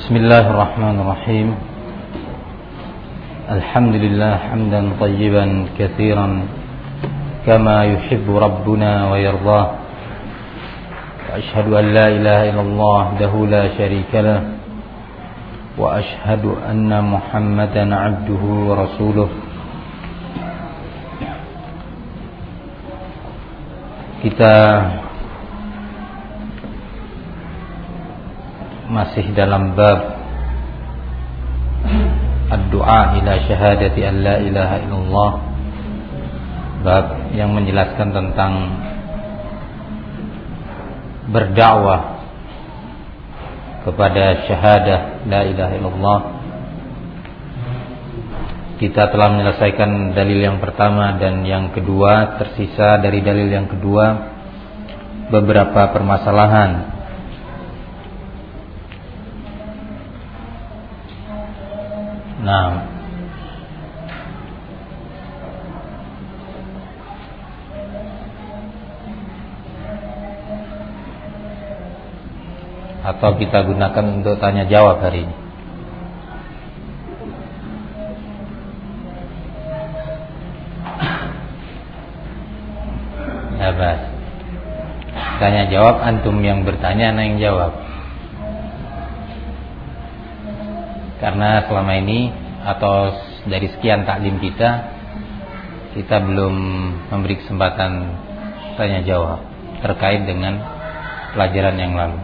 بسم الله الرحمن الرحيم. الحمد لله حمدا طيبا كثيرا كما يحب ربنا ويرضاه. وأشهد أن لا إله إلا الله وحده لا شريك له. وأشهد أن محمدا عبده ورسوله. kita masih dalam bab Ad-du'a ila syahadati an la ilaha illallah. Bab yang menjelaskan tentang Berdakwah Kepada syahadah la ilaha illallah. Kita telah menyelesaikan dalil yang pertama dan yang kedua Tersisa dari dalil yang kedua Beberapa permasalahan Nah. Atau kita gunakan untuk tanya jawab hari ini. Ya. Tanya jawab antum yang bertanya, ana yang jawab. Karena selama ini atau dari sekian taklim kita kita belum memberi kesempatan tanya jawab terkait dengan pelajaran yang lalu.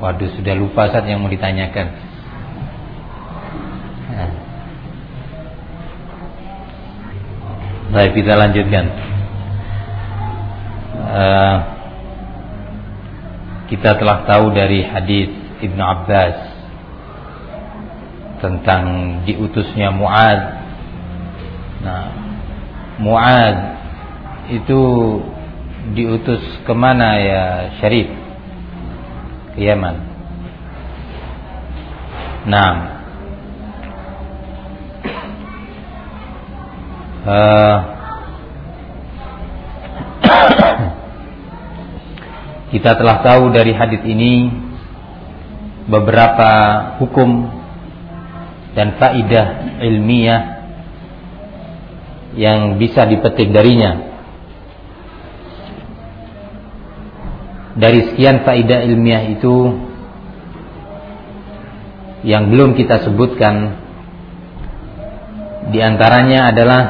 Waduh sudah lupa saat yang mau ditanyakan. Nah. Baik kita lanjutkan. Uh, kita telah tahu dari hadis Ibnu Abbas tentang diutusnya Muad. Nah, Muad itu diutus ke mana ya Syarif? Ke Yaman. Nah, uh, kita telah tahu dari hadis ini beberapa hukum dan faidah ilmiah yang bisa dipetik darinya. Dari sekian faidah ilmiah itu yang belum kita sebutkan di antaranya adalah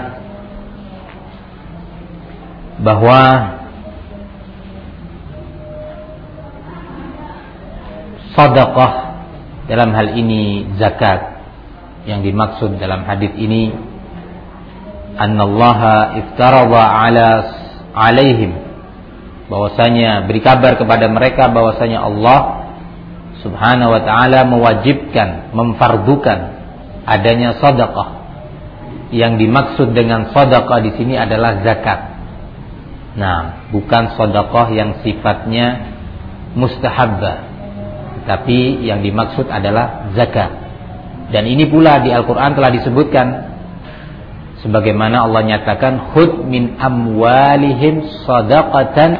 bahwa sedekah dalam hal ini zakat yang dimaksud dalam hadis ini annallaha iftarada ala alaihim. Bahwasanya beri kabar kepada mereka bahwasanya Allah Subhanahu wa taala mewajibkan memfardukan adanya sedekah. Yang dimaksud dengan sedekah di sini adalah zakat. Nah bukan sedekah yang sifatnya mustahabbah tapi yang dimaksud adalah zakat dan ini pula di Al-Quran telah disebutkan sebagaimana Allah nyatakan hud min amwalihim sadaqatan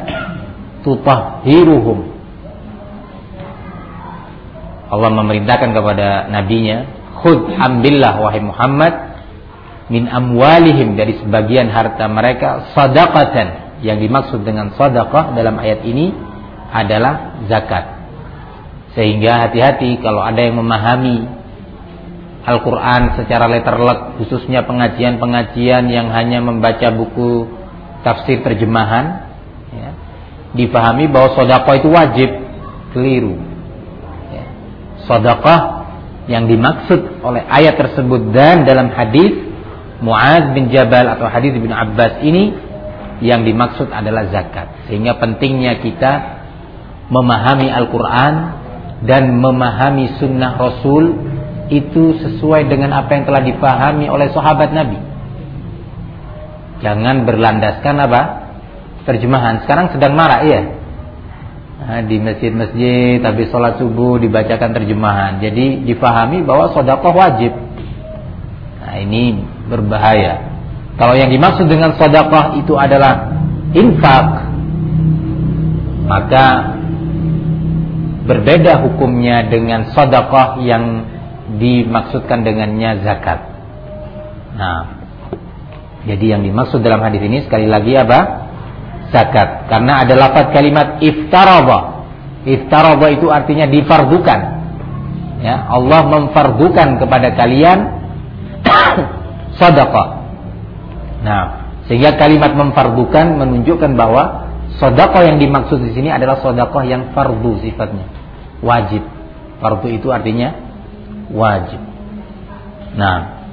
tutahhiruhum. Allah memerintahkan kepada nabinya khud ambillah wahai Muhammad min amwalihim dari sebagian harta mereka sadaqatan. Yang dimaksud dengan sadaqah dalam ayat ini adalah zakat. Sehingga hati-hati kalau ada yang memahami Al-Quran secara letterlek khususnya pengajian-pengajian yang hanya membaca buku tafsir terjemahan ya, dipahami bahwa sodakoh itu wajib keliru ya. sodakoh yang dimaksud oleh ayat tersebut dan dalam hadis Muaz bin Jabal atau hadis bin Abbas ini yang dimaksud adalah zakat sehingga pentingnya kita memahami Al-Quran dan memahami sunnah Rasul itu sesuai dengan apa yang telah dipahami oleh sahabat Nabi. Jangan berlandaskan apa? Terjemahan. Sekarang sedang marah ya. Nah, di masjid-masjid tapi sholat subuh dibacakan terjemahan. Jadi dipahami bahwa sodakoh wajib. Nah ini berbahaya. Kalau yang dimaksud dengan sodakoh itu adalah infak, maka berbeda hukumnya dengan sedekah yang dimaksudkan dengannya zakat. Nah, jadi yang dimaksud dalam hadis ini sekali lagi apa? Zakat. Karena ada lafaz kalimat iftaraba. Iftaraba itu artinya difardukan. Ya, Allah memfardukan kepada kalian sedekah. Nah, sehingga kalimat memfardukan menunjukkan bahwa sedekah yang dimaksud di sini adalah sedekah yang fardu sifatnya. Wajib. Fardu itu artinya wajib. Nah,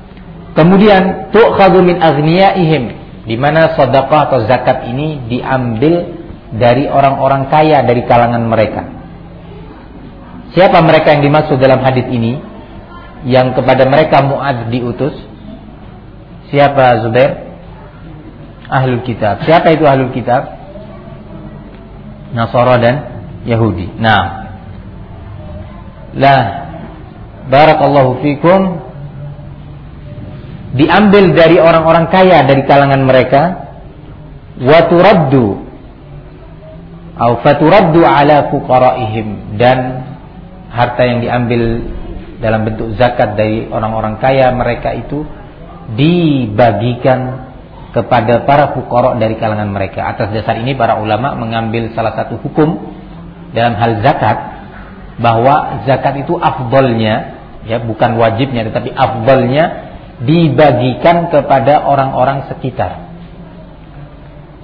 kemudian tu'khadhu min aghniyaihim di mana sedekah atau zakat ini diambil dari orang-orang kaya dari kalangan mereka. Siapa mereka yang dimaksud dalam hadis ini? Yang kepada mereka Mu'ad diutus? Siapa Zubair? Ahlul kitab. Siapa itu ahlul kitab? Nasara dan Yahudi. Nah. Lah barakallahu fikum. Diambil dari orang-orang kaya dari kalangan mereka. Wa turaddu au faturaddu ala fuqaraihim. Dan harta yang diambil dalam bentuk zakat dari orang-orang kaya mereka itu dibagikan kepada para fuqara dari kalangan mereka. Atas dasar ini para ulama mengambil salah satu hukum dalam hal zakat bahwa zakat itu afdolnya ya bukan wajibnya tetapi afdalnya dibagikan kepada orang-orang sekitar.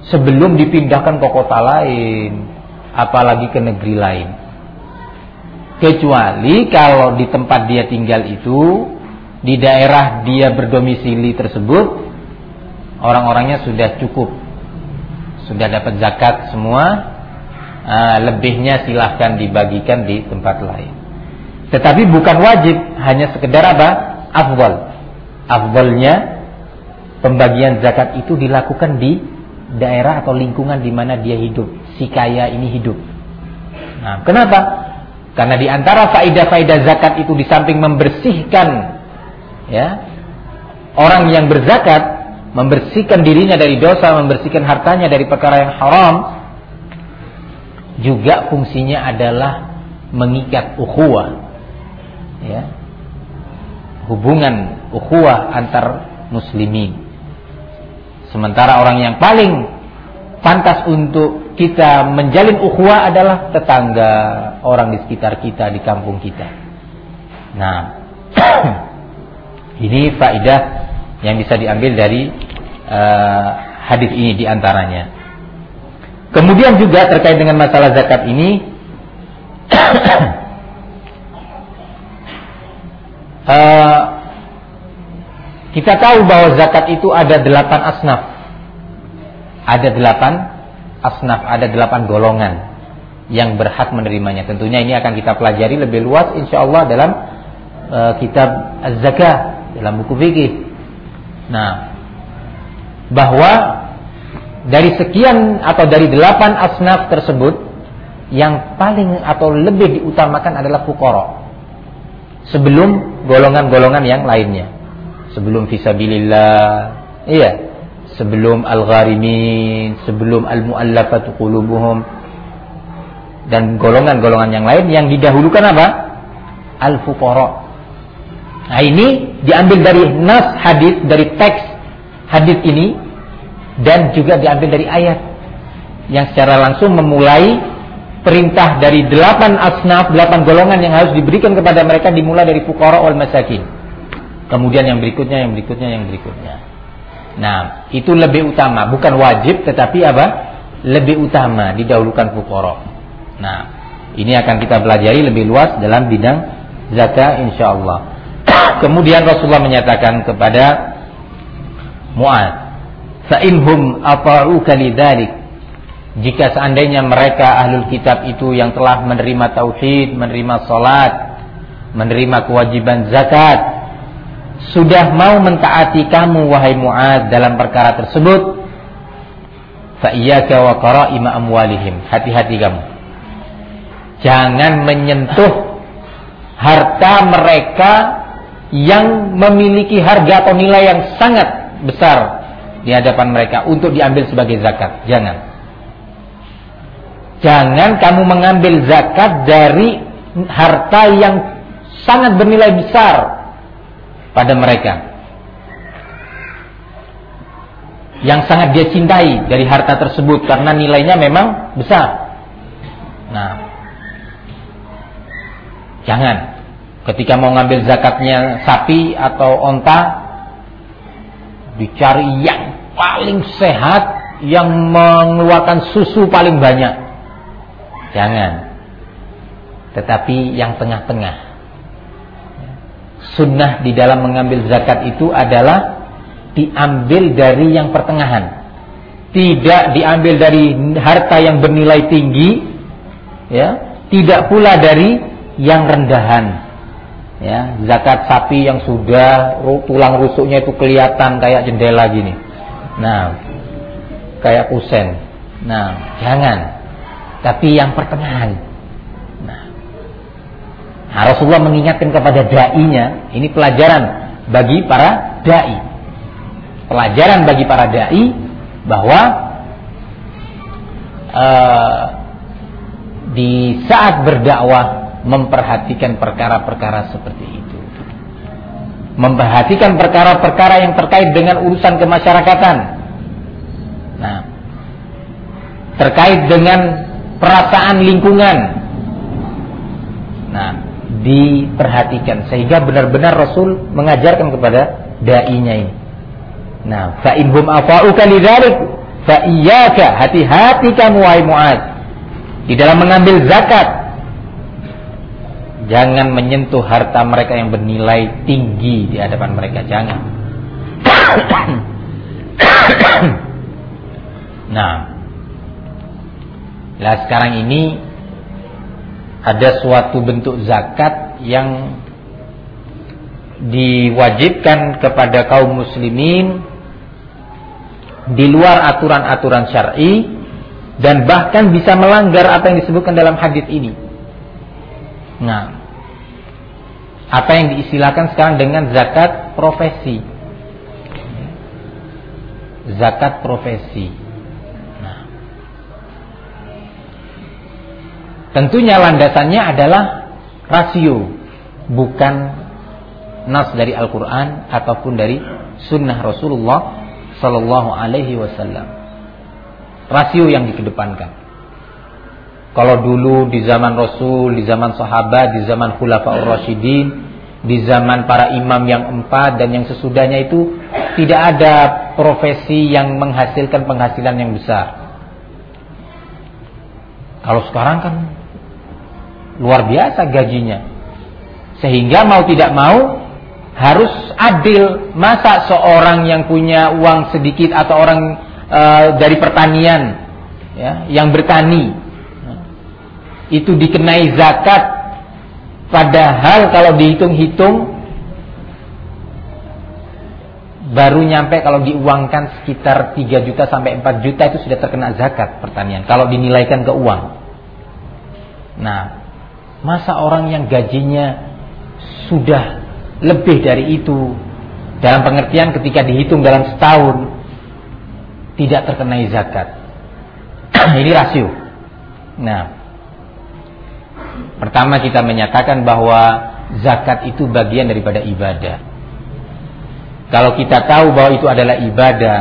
Sebelum dipindahkan ke kota lain apalagi ke negeri lain. Kecuali kalau di tempat dia tinggal itu di daerah dia berdomisili tersebut orang-orangnya sudah cukup. Sudah dapat zakat semua uh, lebihnya silahkan dibagikan di tempat lain tetapi bukan wajib, hanya sekedar apa? Afdal. Afdalnya pembagian zakat itu dilakukan di daerah atau lingkungan di mana dia hidup, si kaya ini hidup. Nah, kenapa? Karena di antara faidah-faidah zakat itu di samping membersihkan ya orang yang berzakat membersihkan dirinya dari dosa, membersihkan hartanya dari perkara yang haram, juga fungsinya adalah mengikat ukhuwah ya. Hubungan ukhuwah antar muslimin. Sementara orang yang paling pantas untuk kita menjalin ukhuwah adalah tetangga orang di sekitar kita di kampung kita. Nah ini faidah yang bisa diambil dari uh, hadis ini di antaranya kemudian juga terkait dengan masalah zakat ini uh, kita tahu bahwa zakat itu ada delapan asnaf. Ada delapan asnaf, ada delapan golongan yang berhak menerimanya. Tentunya ini akan kita pelajari lebih luas insya Allah dalam uh, kitab Az-Zakah dalam buku fikih. Nah, bahwa dari sekian atau dari delapan asnaf tersebut yang paling atau lebih diutamakan adalah fukoro sebelum golongan-golongan yang lainnya. Sebelum fisabilillah, iya, sebelum al-gharimin, sebelum al-muallafatu qulubuhum dan golongan-golongan yang lain yang didahulukan apa? Al-fuqara. Nah, ini diambil dari nas hadis, dari teks hadis ini dan juga diambil dari ayat yang secara langsung memulai perintah dari delapan asnaf, delapan golongan yang harus diberikan kepada mereka dimulai dari fukara wal masakin. Kemudian yang berikutnya, yang berikutnya, yang berikutnya. Nah, itu lebih utama, bukan wajib tetapi apa? Lebih utama didahulukan fukara. Nah, ini akan kita pelajari lebih luas dalam bidang zakat insyaallah. Kemudian Rasulullah menyatakan kepada Mu'ad, "Fa inhum ata'uka lidzalik" jika seandainya mereka ahlul kitab itu yang telah menerima tauhid, menerima salat, menerima kewajiban zakat, sudah mau mentaati kamu wahai Muad dalam perkara tersebut, fa iyyaka wa qara'ima amwalihim. Hati-hati kamu. Jangan menyentuh harta mereka yang memiliki harga atau nilai yang sangat besar di hadapan mereka untuk diambil sebagai zakat. Jangan. Jangan kamu mengambil zakat dari harta yang sangat bernilai besar pada mereka. Yang sangat dia cintai dari harta tersebut karena nilainya memang besar. Nah, jangan ketika mau ngambil zakatnya sapi atau onta dicari yang paling sehat yang mengeluarkan susu paling banyak. Jangan. Tetapi yang tengah-tengah. Sunnah di dalam mengambil zakat itu adalah diambil dari yang pertengahan. Tidak diambil dari harta yang bernilai tinggi, ya, tidak pula dari yang rendahan. Ya, zakat sapi yang sudah tulang rusuknya itu kelihatan kayak jendela gini. Nah, kayak kusen. Nah, jangan. Tapi yang pertengahan. Nah, nah Rasulullah mengingatkan kepada dai-nya, ini pelajaran bagi para dai. Pelajaran bagi para dai bahwa uh, di saat berdakwah memperhatikan perkara-perkara seperti itu. Memperhatikan perkara-perkara yang terkait dengan urusan kemasyarakatan Nah, terkait dengan perasaan lingkungan. Nah, diperhatikan sehingga benar-benar Rasul mengajarkan kepada dai-nya ini. Nah, fa inhum afa'uka lidzalik fa iyyaka hati-hati kamu wahai Muaz. Di dalam mengambil zakat jangan menyentuh harta mereka yang bernilai tinggi di hadapan mereka, jangan. Nah, lah sekarang ini ada suatu bentuk zakat yang diwajibkan kepada kaum muslimin di luar aturan-aturan syar'i dan bahkan bisa melanggar apa yang disebutkan dalam hadis ini. Nah, apa yang diistilahkan sekarang dengan zakat profesi. Zakat profesi. Tentunya landasannya adalah rasio, bukan nas dari Al-Quran ataupun dari sunnah Rasulullah Sallallahu Alaihi Wasallam. Rasio yang dikedepankan. Kalau dulu di zaman Rasul, di zaman sahabat, di zaman Khulafaur Rasyidin, di zaman para imam yang empat dan yang sesudahnya itu tidak ada profesi yang menghasilkan penghasilan yang besar. Kalau sekarang kan luar biasa gajinya. Sehingga mau tidak mau harus adil. Masa seorang yang punya uang sedikit atau orang e, dari pertanian ya, yang bertani itu dikenai zakat padahal kalau dihitung-hitung baru nyampe kalau diuangkan sekitar 3 juta sampai 4 juta itu sudah terkena zakat pertanian kalau dinilaikan ke uang. Nah, Masa orang yang gajinya sudah lebih dari itu dalam pengertian ketika dihitung dalam setahun tidak terkenai zakat. Ini rasio. Nah, pertama kita menyatakan bahwa zakat itu bagian daripada ibadah. Kalau kita tahu bahwa itu adalah ibadah,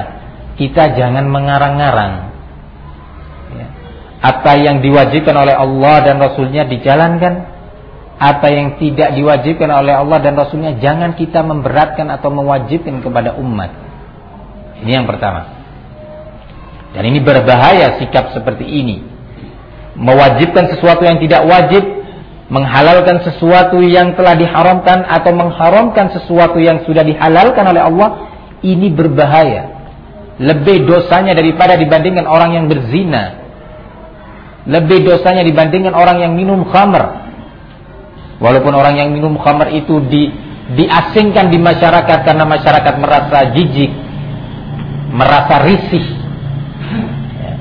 kita jangan mengarang-arang apa yang diwajibkan oleh Allah dan Rasulnya dijalankan? Apa yang tidak diwajibkan oleh Allah dan Rasulnya jangan kita memberatkan atau mewajibkan kepada umat. Ini yang pertama. Dan ini berbahaya sikap seperti ini. Mewajibkan sesuatu yang tidak wajib menghalalkan sesuatu yang telah diharamkan atau mengharamkan sesuatu yang sudah dihalalkan oleh Allah ini berbahaya. Lebih dosanya daripada dibandingkan orang yang berzina lebih dosanya dibandingkan orang yang minum khamr. Walaupun orang yang minum khamr itu di, diasingkan di masyarakat karena masyarakat merasa jijik, merasa risih. Ya.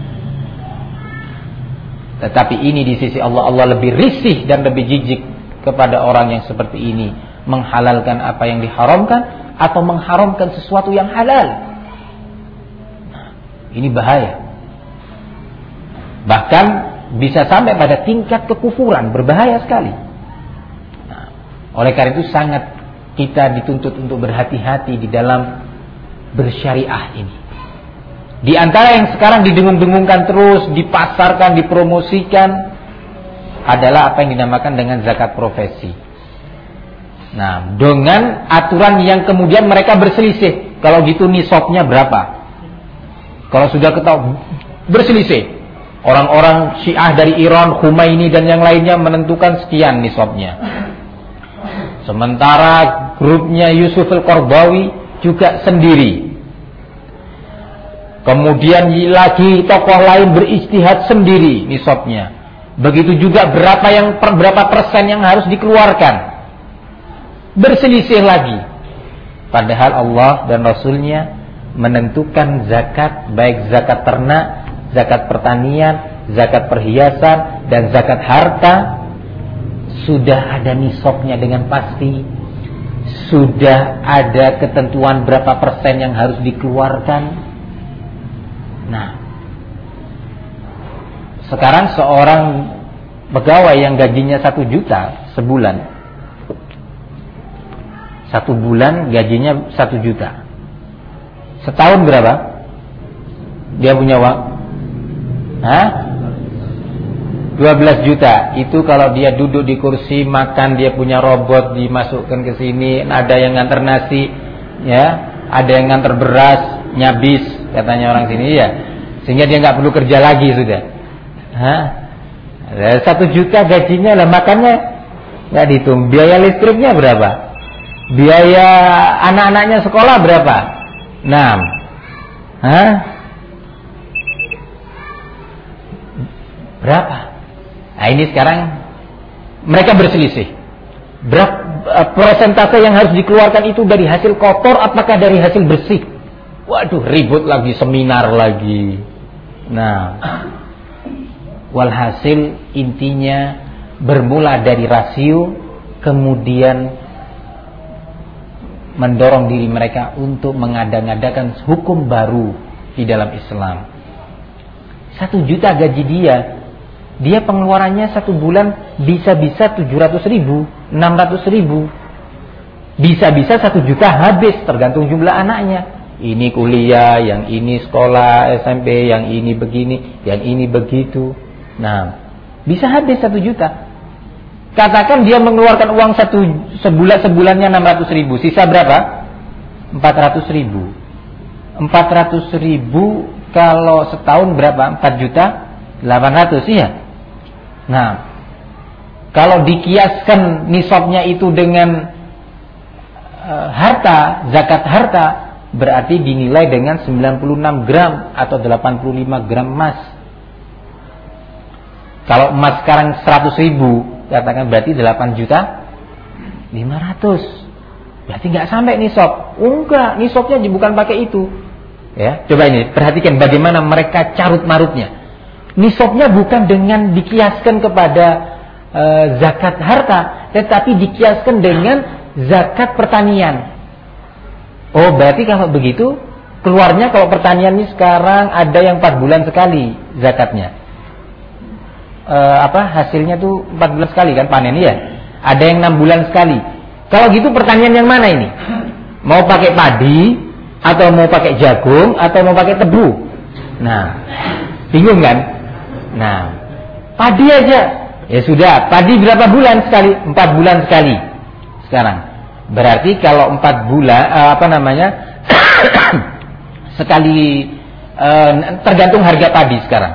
Tetapi ini di sisi Allah Allah lebih risih dan lebih jijik kepada orang yang seperti ini menghalalkan apa yang diharamkan atau mengharamkan sesuatu yang halal. Nah, ini bahaya. Bahkan bisa sampai pada tingkat kekufuran, berbahaya sekali. Oleh karena itu sangat kita dituntut untuk berhati-hati di dalam bersyariah ini. Di antara yang sekarang didengung-dengungkan terus, dipasarkan, dipromosikan adalah apa yang dinamakan dengan zakat profesi. Nah, dengan aturan yang kemudian mereka berselisih. Kalau gitu nisabnya berapa? Kalau sudah ketahui berselisih. Orang-orang Syiah dari Iran, Khomeini dan yang lainnya menentukan sekian nisabnya. Sementara grupnya Yusuf Al-Qardawi juga sendiri. Kemudian lagi tokoh lain beristihad sendiri nisabnya. Begitu juga berapa yang berapa persen yang harus dikeluarkan berselisih lagi. Padahal Allah dan Rasulnya menentukan zakat, baik zakat ternak, zakat pertanian, zakat perhiasan, dan zakat harta, sudah ada nisabnya dengan pasti, sudah ada ketentuan berapa persen yang harus dikeluarkan. Nah, sekarang seorang pegawai yang gajinya satu juta sebulan satu bulan gajinya satu juta. Setahun berapa? Dia punya uang? Hah? 12 juta. Itu kalau dia duduk di kursi makan dia punya robot dimasukkan ke sini, ada yang nganter nasi, ya, ada yang nganter beras, nyabis katanya orang sini ya. Sehingga dia nggak perlu kerja lagi sudah. Hah? Satu juta gajinya lah makannya nggak dihitung. Biaya listriknya berapa? Biaya anak-anaknya sekolah berapa? 6. Hah? Berapa? Nah ini sekarang mereka berselisih. Berapa eh, persentase yang harus dikeluarkan itu dari hasil kotor apakah dari hasil bersih? Waduh, ribut lagi, seminar lagi. Nah, walhasil intinya bermula dari rasio kemudian mendorong diri mereka untuk mengada-ngadakan hukum baru di dalam Islam. Satu juta gaji dia, dia pengeluarannya satu bulan bisa-bisa tujuh ratus ribu, enam ratus ribu. Bisa-bisa satu juta habis tergantung jumlah anaknya. Ini kuliah, yang ini sekolah SMP, yang ini begini, yang ini begitu. Nah, bisa habis satu juta. Katakan dia mengeluarkan uang satu sebulan sebulannya 600 ribu, sisa berapa? 400 ribu. 400 ribu kalau setahun berapa? 4 juta 800 iya. Nah, kalau dikiaskan nisabnya itu dengan uh, harta, zakat harta, berarti dinilai dengan 96 gram atau 85 gram emas. Kalau emas sekarang 100 ribu, katakan berarti 8 juta 500 berarti nggak sampai nisab. Oh, enggak nisabnya bukan pakai itu. Ya coba ini perhatikan bagaimana mereka carut marutnya nisabnya bukan dengan dikiaskan kepada e, zakat harta tetapi dikiaskan dengan zakat pertanian oh berarti kalau begitu keluarnya kalau pertanian ini sekarang ada yang 4 bulan sekali zakatnya uh, apa hasilnya tuh 4 bulan sekali kan panen ya. Ada yang 6 bulan sekali. Kalau gitu pertanian yang mana ini? Mau pakai padi atau mau pakai jagung atau mau pakai tebu? Nah, bingung kan? Nah, padi aja. Ya sudah, padi berapa bulan sekali? 4 bulan sekali. Sekarang. Berarti kalau 4 bulan uh, apa namanya? sekali uh, tergantung harga padi sekarang.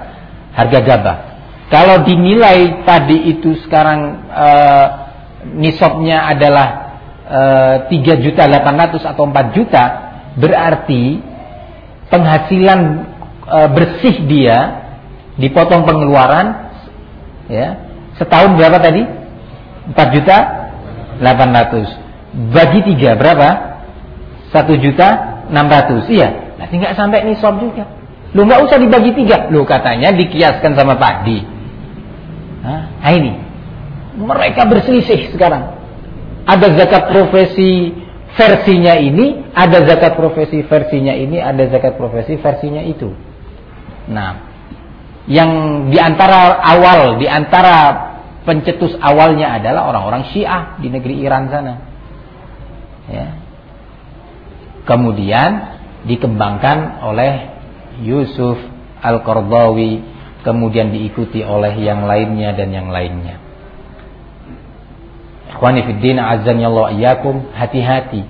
Harga gabah. Kalau dinilai tadi itu sekarang e, nisabnya adalah e, juta 800 atau 4 juta, berarti penghasilan e, bersih dia dipotong pengeluaran ya. Setahun berapa tadi? 4 juta 800. Bagi tiga berapa? 1 juta 600. Iya, berarti nggak sampai nisab juga. Lu nggak usah dibagi tiga. Lu katanya dikiaskan sama padi. Nah ini mereka berselisih sekarang. Ada zakat profesi versinya ini, ada zakat profesi versinya ini, ada zakat profesi versinya itu. Nah, yang di antara awal, di antara pencetus awalnya adalah orang-orang Syiah di negeri Iran sana. Ya. Kemudian dikembangkan oleh Yusuf Al-Qardawi, kemudian diikuti oleh yang lainnya dan yang lainnya. Ikhwani fiddin azan hati-hati.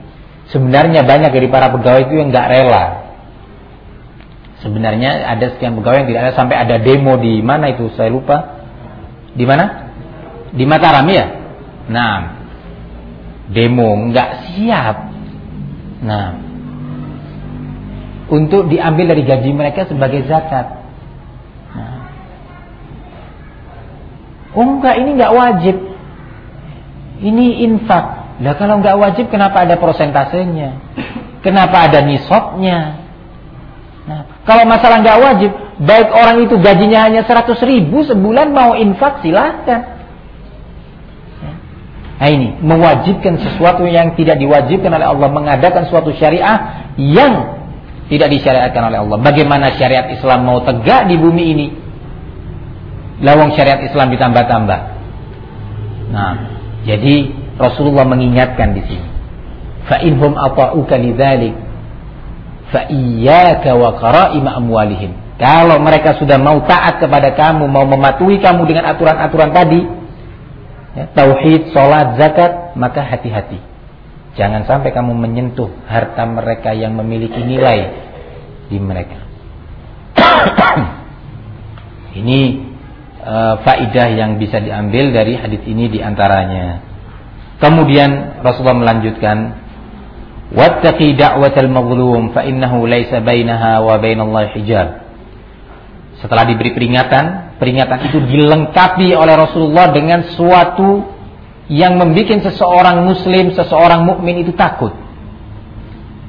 Sebenarnya banyak dari para pegawai itu yang nggak rela. Sebenarnya ada sekian pegawai yang tidak ada sampai ada demo di mana itu saya lupa. Di mana? Di Mataram ya. Nah, demo nggak siap. Nah, untuk diambil dari gaji mereka sebagai zakat. Nah. Oh enggak, ini enggak wajib. Ini infak. Lah kalau nggak wajib kenapa ada prosentasenya? Kenapa ada nisabnya? Nah, kalau masalah nggak wajib, baik orang itu gajinya hanya 100 ribu sebulan mau infak silahkan. Ya. Nah ini mewajibkan sesuatu yang tidak diwajibkan oleh Allah, mengadakan suatu syariah yang tidak disyariatkan oleh Allah. Bagaimana syariat Islam mau tegak di bumi ini? Lawang syariat Islam ditambah-tambah. Nah, jadi Rasulullah mengingatkan di sini. Fa inhum ata'uka lidzalik fa iyyaka wa qara'ima amwalihim. Kalau mereka sudah mau taat kepada kamu, mau mematuhi kamu dengan aturan-aturan tadi, ya, tauhid, salat, zakat, maka hati-hati. Jangan sampai kamu menyentuh harta mereka yang memiliki nilai di mereka. Ini uh, faidah yang bisa diambil dari hadis ini di antaranya. Kemudian Rasulullah melanjutkan, "Wattaqi da'watal mazlum fa innahu laisa bainaha wa bainallahi hijab." Setelah diberi peringatan, peringatan itu dilengkapi oleh Rasulullah dengan suatu yang membuat seseorang muslim, seseorang mukmin itu takut.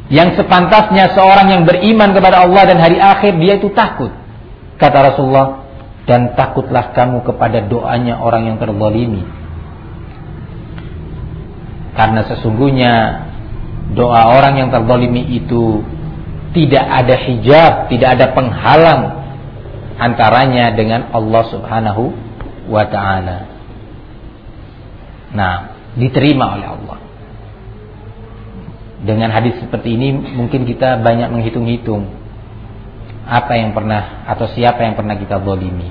Yang sepantasnya seorang yang beriman kepada Allah dan hari akhir dia itu takut. Kata Rasulullah, dan takutlah kamu kepada doanya orang yang terzalimi. Karena sesungguhnya doa orang yang terzalimi itu tidak ada hijab, tidak ada penghalang antaranya dengan Allah Subhanahu wa taala. Nah, diterima oleh Allah. Dengan hadis seperti ini mungkin kita banyak menghitung-hitung apa yang pernah atau siapa yang pernah kita zalimi.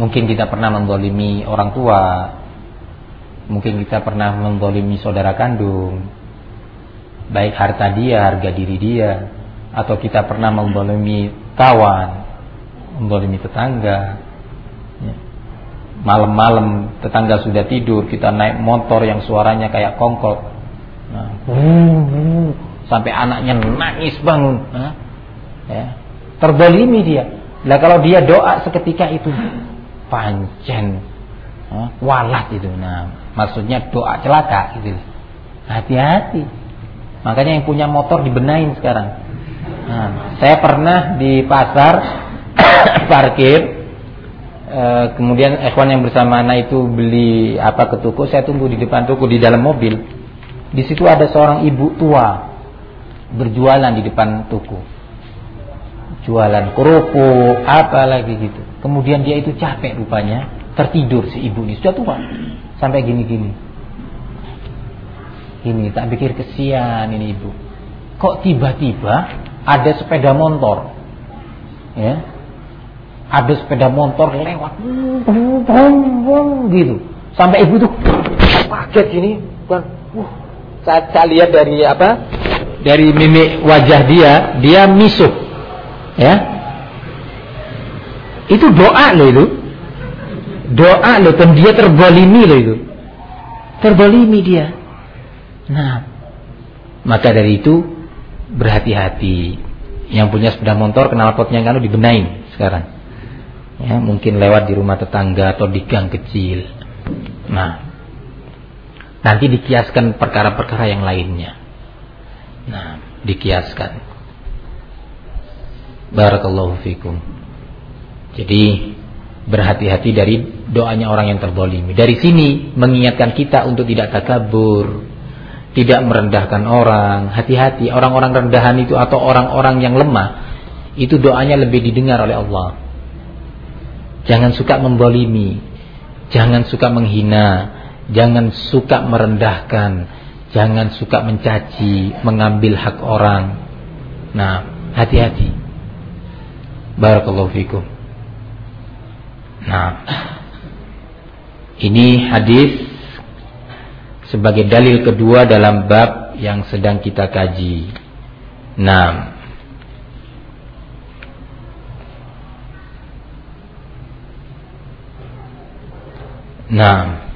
Mungkin kita pernah mendolimi orang tua Mungkin kita pernah mendolimi saudara kandung. Baik harta dia, harga diri dia. Atau kita pernah mendolimi kawan Mendolimi tetangga. Ya. Malam-malam tetangga sudah tidur Kita naik motor yang suaranya kayak kongkol. Nah, Sampai anaknya nangis bangun. Nah, ya. Terdolimi dia. Lah kalau dia doa seketika itu pancen walat itu. Nah maksudnya doa celaka gitu. Hati-hati. Makanya yang punya motor dibenain sekarang. Nah, saya pernah di pasar parkir e, kemudian ikhwan yang bersama anak itu beli apa ke toko saya tunggu di depan toko di dalam mobil. Di situ ada seorang ibu tua berjualan di depan toko. Jualan kerupuk apa lagi gitu. Kemudian dia itu capek rupanya tertidur si ibu ini. Sudah tua. Sampai gini-gini. Ini tak pikir kesian ini ibu. Kok tiba-tiba ada sepeda motor? Ya. Ada sepeda motor lewat. Gitu. Sampai ibu tuh kaget gini. Kan uh, saya, saya lihat dari apa? Dari mimik wajah dia dia misuh. Ya. Itu doa loh itu doa loh dan dia terbolimi loh itu. Terbolimi dia. Nah maka dari itu berhati-hati. Yang punya sepeda motor kenal potnya kalau dibenain sekarang. Ya mungkin lewat di rumah tetangga atau di gang kecil. Nah nanti dikiaskan perkara-perkara yang lainnya. Nah dikiaskan. Barakallahu fikum. Jadi berhati-hati dari doanya orang yang terbolimi. Dari sini mengingatkan kita untuk tidak takabur, tidak merendahkan orang. Hati-hati orang-orang rendahan itu atau orang-orang yang lemah itu doanya lebih didengar oleh Allah. Jangan suka membolimi, Jangan suka menghina, jangan suka merendahkan, jangan suka mencaci, mengambil hak orang. Nah, hati-hati. Barakallahu fikum. Nah, ini hadis sebagai dalil kedua dalam bab yang sedang kita kaji. Nah, Nah.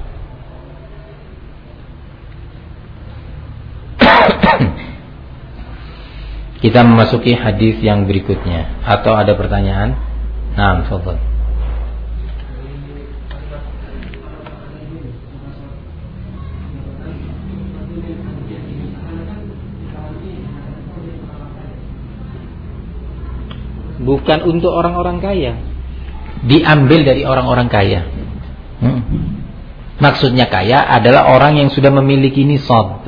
Kita memasuki hadis yang berikutnya atau ada pertanyaan? Nah, fadhil. Bukan untuk orang-orang kaya. Diambil dari orang-orang kaya. Hmm. Maksudnya kaya adalah orang yang sudah memiliki nisab.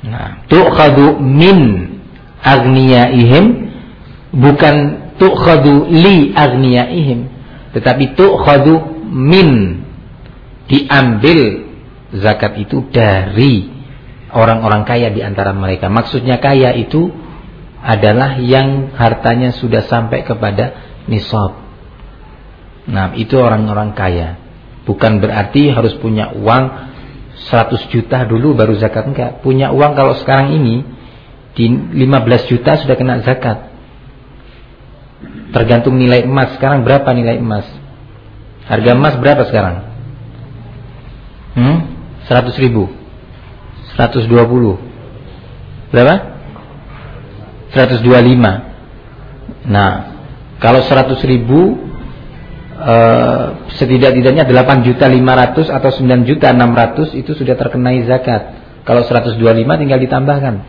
Nah, tu'khadu min agniyaihim bukan tu'khadu li agniyaihim, tetapi tu'khadu min diambil zakat itu dari orang-orang kaya di antara mereka. Maksudnya kaya itu adalah yang hartanya sudah sampai kepada nisab. Nah, itu orang-orang kaya. Bukan berarti harus punya uang 100 juta dulu baru zakat enggak. Punya uang kalau sekarang ini di 15 juta sudah kena zakat. Tergantung nilai emas. Sekarang berapa nilai emas? Harga emas berapa sekarang? Hmm? 100 ribu 120 Berapa? 125 Nah Kalau 100 ribu Eh, setidak-tidaknya 8 juta 500 atau 9 juta 600 itu sudah terkenai zakat. Kalau 125 tinggal ditambahkan.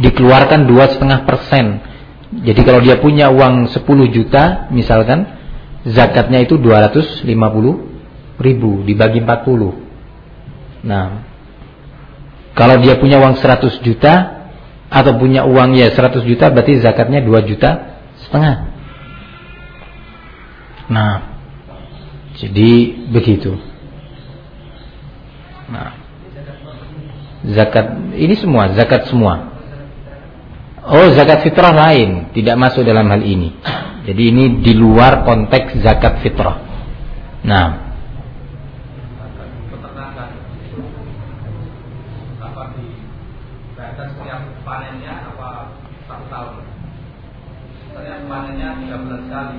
Dikeluarkan 2,5 persen. Jadi kalau dia punya uang 10 juta misalkan zakatnya itu 250 ribu dibagi 40. Nah, kalau dia punya uang 100 juta atau punya uang ya 100 juta berarti zakatnya 2 juta setengah. Nah, jadi begitu. Nah, zakat ini semua, zakat semua. Oh, zakat fitrah lain, tidak masuk dalam hal ini. Jadi ini di luar konteks zakat fitrah. Nah, panennya 13 kali ya panen Hah? Ternak satu ternak ya panen 13 kali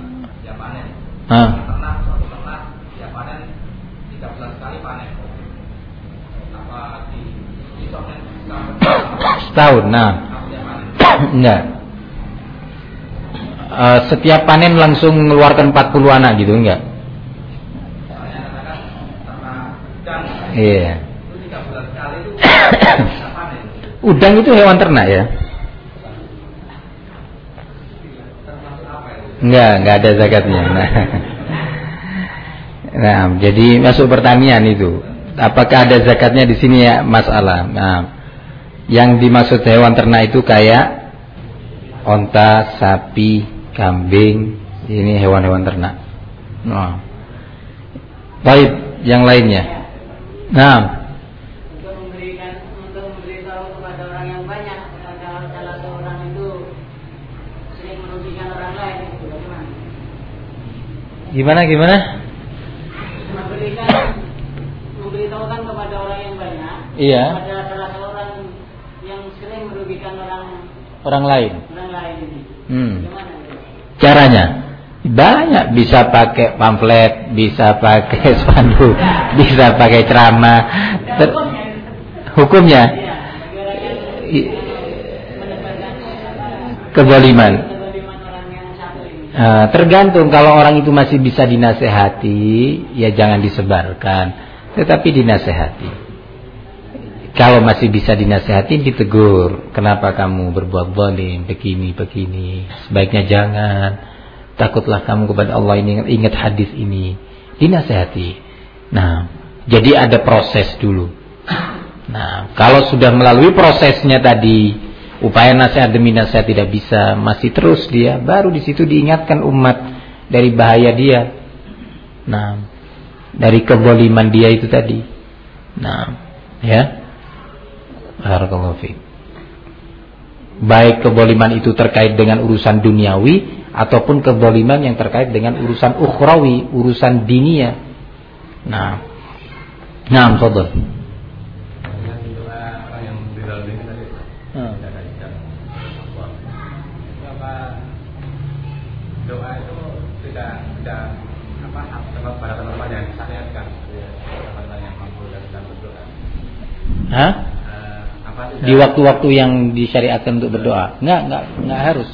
panen. Apa di setahun? Nah. Enggak. Uh, setiap panen langsung mengeluarkan 40 anak gitu enggak? Iya. Udang itu hewan ternak ya? Enggak, enggak ada zakatnya. Nah. nah, jadi masuk pertanian itu. Apakah ada zakatnya di sini ya masalah. Nah, yang dimaksud hewan ternak itu kayak onta, sapi, kambing, ini hewan-hewan ternak. Nah. Baik, yang lainnya. Nah, Gimana gimana? Memberikan memberitahukan kepada orang yang banyak. Iya. Kepada salah seorang yang sering merugikan orang orang lain. Orang lain ini. Hmm. Gimana? Caranya banyak bisa pakai pamflet, bisa pakai spanduk, bisa pakai ceramah. Hukumnya iya. keboliman. Tergantung kalau orang itu masih bisa dinasehati, ya jangan disebarkan, tetapi dinasehati. Kalau masih bisa dinasehati, ditegur. Kenapa kamu berbuat zalim, begini, begini. Sebaiknya jangan. Takutlah kamu kepada Allah ini ingat hadis ini. Dinasehati. Nah, jadi ada proses dulu. Nah, kalau sudah melalui prosesnya tadi, upaya nasihat demi nasihat tidak bisa, masih terus dia, baru di situ diingatkan umat dari bahaya dia. Nah, dari keboliman dia itu tadi. Nah, ya. Barakallahu. Baik keboliman itu terkait dengan urusan duniawi ataupun keboliman yang terkait dengan urusan ukhrawi, urusan dinia. Nah. Nah, fadhil. Hah? Di waktu-waktu yang disyariatkan untuk berdoa. Enggak, enggak, enggak harus.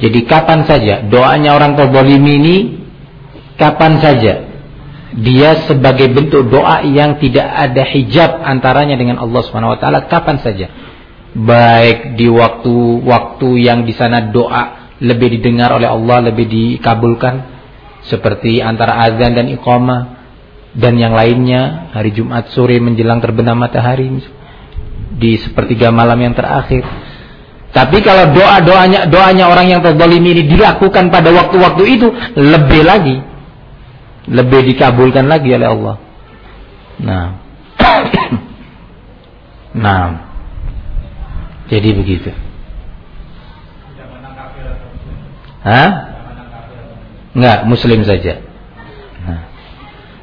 Jadi kapan saja doanya orang terbolim ini kapan saja dia sebagai bentuk doa yang tidak ada hijab antaranya dengan Allah Subhanahu wa taala kapan saja. Baik di waktu-waktu yang di sana doa lebih didengar oleh Allah, lebih dikabulkan seperti antara azan dan iqamah dan yang lainnya hari Jumat sore menjelang terbenam matahari di sepertiga malam yang terakhir. Tapi kalau doa-doanya doanya orang yang terzalimi ini dilakukan pada waktu-waktu itu lebih lagi lebih dikabulkan lagi oleh Allah. Nah. nah. Jadi begitu. Hah? Enggak, muslim saja.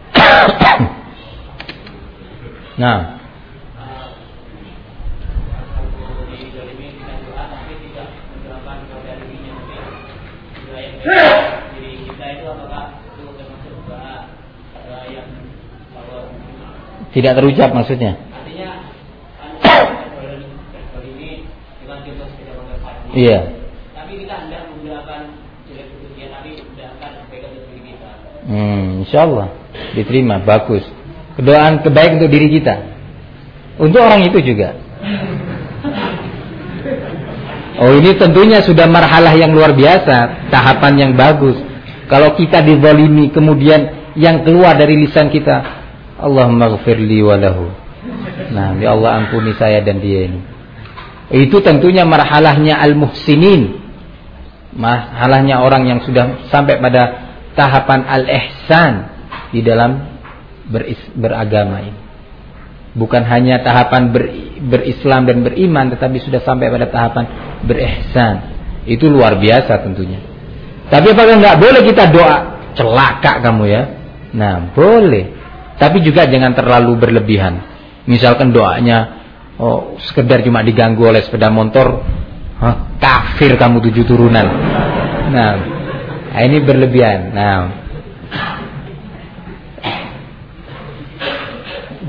nah. Tidak terucap maksudnya. Iya. Tapi kita hendak menggunakan jelek tapi tidak akan pegang diri kita. Hmm, insyaallah diterima bagus. Kedoaan kebaik untuk diri kita. Untuk orang itu juga. Oh ini tentunya sudah marhalah yang luar biasa, tahapan yang bagus. Kalau kita dizalimi kemudian yang keluar dari lisan kita, Allahumma gfirli walahu. Nah, ya Allah ampuni saya dan dia ini. Itu tentunya marhalahnya al-muhsinin. Marhalahnya orang yang sudah sampai pada tahapan al-ihsan di dalam beris, beragama ini. Bukan hanya tahapan ber, berislam dan beriman tetapi sudah sampai pada tahapan berihsan. Itu luar biasa tentunya. Tapi apakah nggak boleh kita doa celaka kamu ya? Nah, boleh. Tapi juga jangan terlalu berlebihan. Misalkan doanya oh sekedar cuma diganggu oleh sepeda motor, Hah, kafir kamu tujuh turunan. Nah, ini berlebihan. Nah,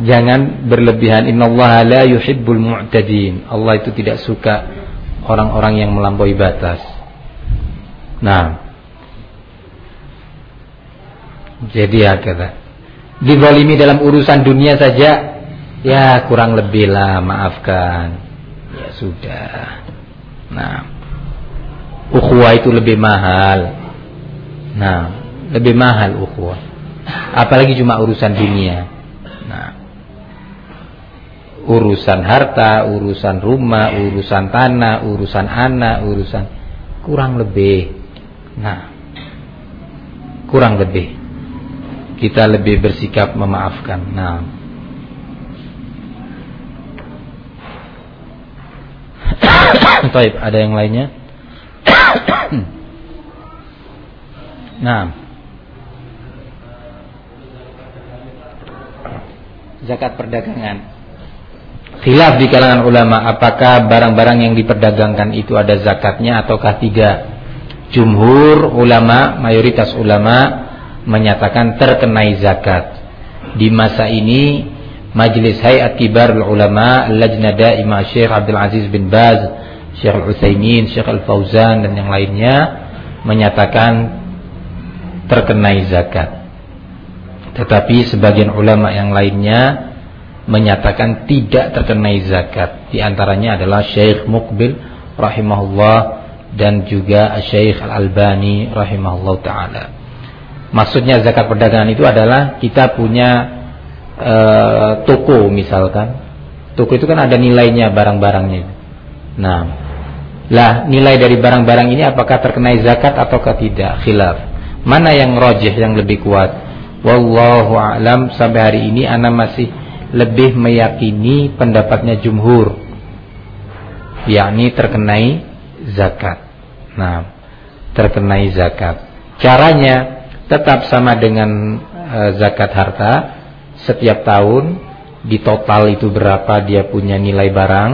jangan berlebihan. Innallaha la yuhibbul mu'tadin. Allah itu tidak suka orang-orang yang melampaui batas. Nah. Jadi ya kata dizalimi dalam urusan dunia saja ya kurang lebih lah maafkan. Ya sudah. Nah. Ukhuwah itu lebih mahal. Nah lebih mahal ukhuwah apalagi cuma urusan dunia urusan harta, urusan rumah, urusan tanah, urusan anak, urusan kurang lebih. Nah, kurang lebih. Kita lebih bersikap memaafkan. Nah. Taib, ada yang lainnya? nah. Zakat perdagangan. Khilaf di kalangan ulama apakah barang-barang yang diperdagangkan itu ada zakatnya ataukah tidak. Jumhur ulama, mayoritas ulama menyatakan terkenai zakat. Di masa ini Majelis Hayat Kibar Ulama Lajnada Imam Syekh Abdul Aziz bin Baz Syekh Al-Utsaimin, Syekh Al-Fauzan dan yang lainnya menyatakan terkenai zakat. Tetapi sebagian ulama yang lainnya menyatakan tidak terkenai zakat. Di antaranya adalah Syekh Mukbil rahimahullah dan juga Syekh Al-Albani rahimahullah taala. Maksudnya zakat perdagangan itu adalah kita punya e, toko misalkan. Toko itu kan ada nilainya barang-barangnya. Nah, lah nilai dari barang-barang ini apakah terkenai zakat ataukah tidak? Khilaf. Mana yang rojih yang lebih kuat? Wallahu a'lam sampai hari ini ana masih lebih meyakini pendapatnya jumhur yakni terkenai zakat. Nah, terkenai zakat. Caranya tetap sama dengan e, zakat harta setiap tahun di total itu berapa dia punya nilai barang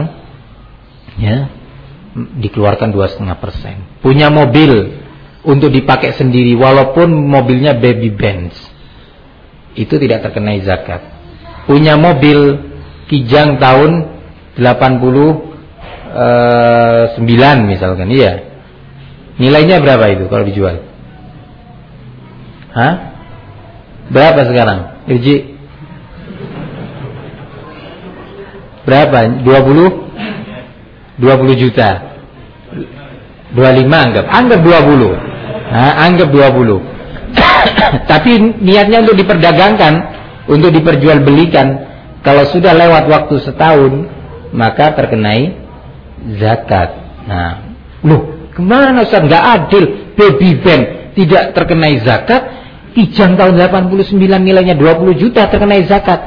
ya dikeluarkan dua setengah persen punya mobil untuk dipakai sendiri walaupun mobilnya baby Benz itu tidak terkenai zakat punya mobil kijang tahun 89 misalkan iya. Nilainya berapa itu kalau dijual? Hah? berapa sekarang? Irji berapa? 20 20 juta? 25 anggap. Anggap 20 nah, anggap 20 tapi niatnya untuk diperdagangkan untuk diperjualbelikan. Kalau sudah lewat waktu setahun maka terkenai zakat. Nah loh ke mana Ustaz? Nggak adil. Baby band tidak terkenai zakat kijang tahun 89 nilainya 20 juta terkenai zakat.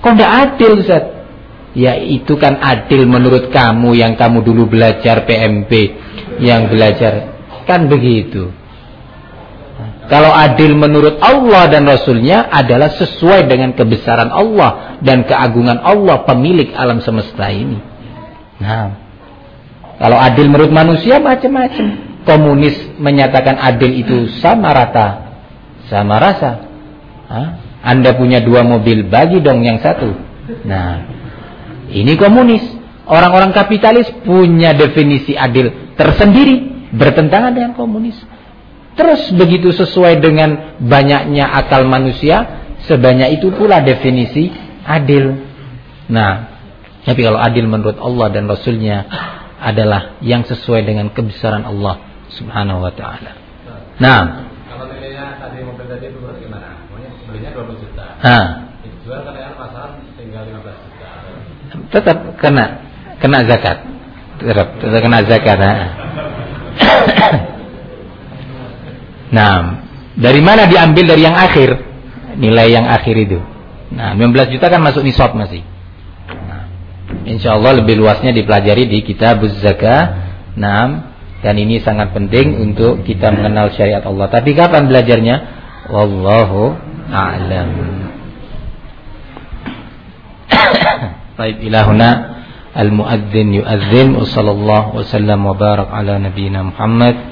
Kok nggak adil Ustaz? Ya itu kan adil menurut kamu yang kamu dulu belajar PMP yang belajar. Kan begitu kalau adil menurut Allah dan Rasulnya adalah sesuai dengan kebesaran Allah dan keagungan Allah pemilik alam semesta ini. Nah, kalau adil menurut manusia macam-macam. Komunis menyatakan adil itu sama rata, sama rasa. Hah? Anda punya dua mobil, bagi dong yang satu. Nah, ini komunis. Orang-orang kapitalis punya definisi adil tersendiri, bertentangan dengan komunis. Terus begitu sesuai dengan banyaknya akal manusia, sebanyak itu pula definisi adil. Nah, tapi kalau adil menurut Allah dan Rasulnya adalah yang sesuai dengan kebesaran Allah Subhanahu Wa Taala. Nah, kalau nilainya tadi mobil tadi itu bagaimana? Belinya 20 juta. Nah. Dijual yang pasaran tinggal 15 juta. Tetap kena kena zakat. Tetap, tetap kena zakat. Nah. Nah, dari mana diambil dari yang akhir? Nilai yang akhir itu. Nah, 15 juta kan masuk nisab masih. Nah, insya Allah lebih luasnya dipelajari di kitab Zakah. Nah, dan ini sangat penting untuk kita mengenal syariat Allah. Tapi kapan belajarnya? Wallahu a'lam. Baik ilahuna al-muadzin yuadzin wa sallallahu wa sallam wa barak ala nabiyyina Muhammad